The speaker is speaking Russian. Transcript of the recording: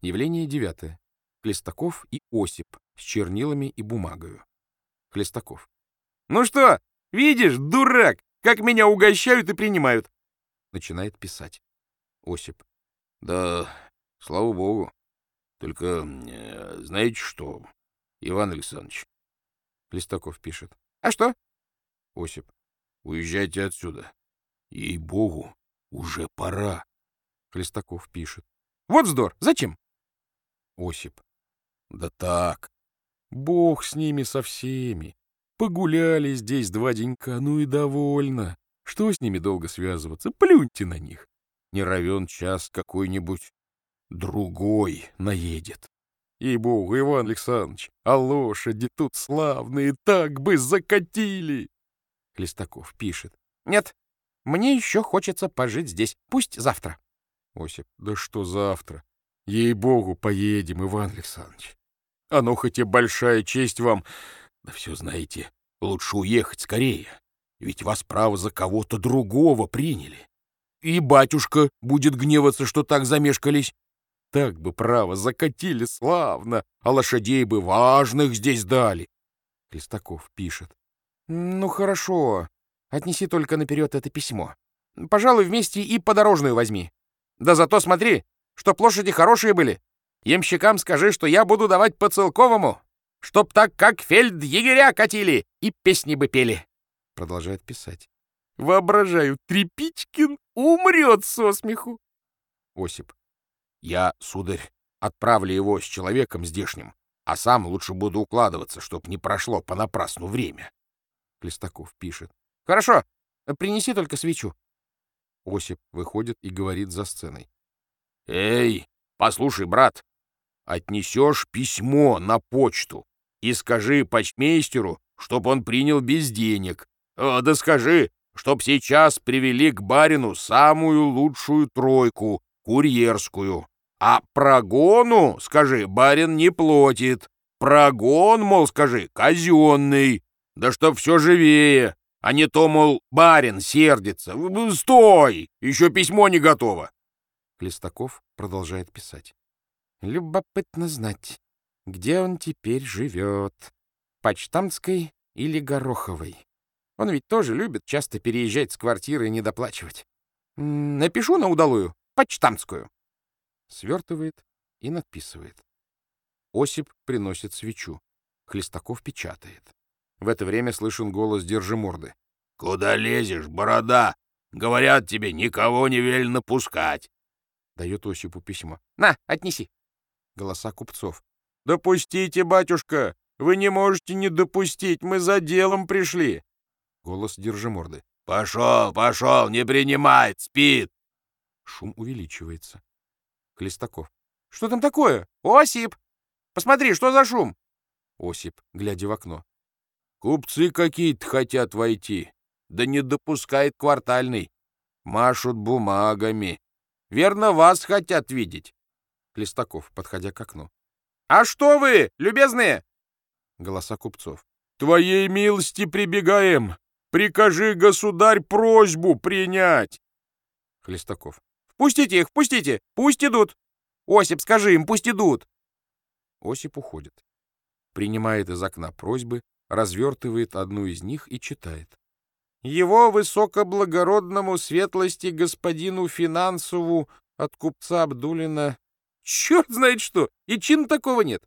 Явление девятое. Хлестаков и Осип с чернилами и бумагою. Хлестаков. Ну что, видишь, дурак, как меня угощают и принимают. Начинает писать. Осип. Да, слава богу. Только э, знаете что, Иван Александрович? Хлестаков пишет. А что? Осип. Уезжайте отсюда. Ей-богу, уже пора. Хлестаков пишет. Вот вздор. Зачем? Осип. Да так. Бог с ними со всеми. Погуляли здесь два денька, ну и довольно. Что с ними долго связываться? Плюньте на них. Не равен час какой-нибудь другой наедет. Ей-богу, Иван Александрович, а лошади тут славные, так бы закатили. Хлестаков пишет. Нет, мне еще хочется пожить здесь. Пусть завтра. Осип. Да что завтра? Ей-богу, поедем, Иван Александрович. Оно хоть и большая честь вам, да все знаете, лучше уехать скорее, ведь вас, право, за кого-то другого приняли. И батюшка будет гневаться, что так замешкались. Так бы, право, закатили славно, а лошадей бы важных здесь дали. Хлестаков пишет. Ну, хорошо. Отнеси только наперед это письмо. Пожалуй, вместе и подорожную возьми. Да зато смотри, чтоб лошади хорошие были. Ямщикам скажи, что я буду давать по целковому, чтоб так, как фельд-егеря катили и песни бы пели. Продолжает писать. Воображаю, Трепичкин умрет со смеху. Осип. Я, сударь, отправлю его с человеком здешним, а сам лучше буду укладываться, чтоб не прошло понапрасну время. Клестаков пишет. Хорошо, принеси только свечу. Осип выходит и говорит за сценой. Эй, послушай, брат, отнесешь письмо на почту и скажи почтмейстеру, чтоб он принял без денег. Э, да скажи, чтоб сейчас привели к барину самую лучшую тройку, курьерскую. А прогону, скажи, барин не платит. Прогон, мол, скажи, казенный. Да чтоб все живее, а не то, мол, барин сердится. Стой! Еще письмо не готово. Клестаков продолжает писать. Любопытно знать, где он теперь живет. Почтамтской или Гороховой. Он ведь тоже любит часто переезжать с квартиры и не доплачивать. Напишу на удалую, почтамтскую. Свертывает и надписывает. Осип приносит свечу. Хлестаков печатает. В это время слышен голос Держиморды. — Куда лезешь, борода? Говорят тебе, никого не велено пускать. Дает Осипу письмо. На, отнеси. Голоса купцов. «Допустите, батюшка! Вы не можете не допустить! Мы за делом пришли!» Голос Держиморды. «Пошел, пошел! Не принимает! Спит!» Шум увеличивается. Хлестаков. «Что там такое? Осип! Посмотри, что за шум?» Осип, глядя в окно. «Купцы какие-то хотят войти. Да не допускает квартальный. Машут бумагами. Верно, вас хотят видеть. Хлестаков, подходя к окну. «А что вы, любезные?» Голоса купцов. «Твоей милости прибегаем! Прикажи, государь, просьбу принять!» Хлестаков. «Впустите их, впустите! Пусть идут! Осип, скажи им, пусть идут!» Осип уходит. Принимает из окна просьбы, развертывает одну из них и читает. «Его высокоблагородному светлости господину Финансову от купца Абдулина Черт знает что! И чин такого нет.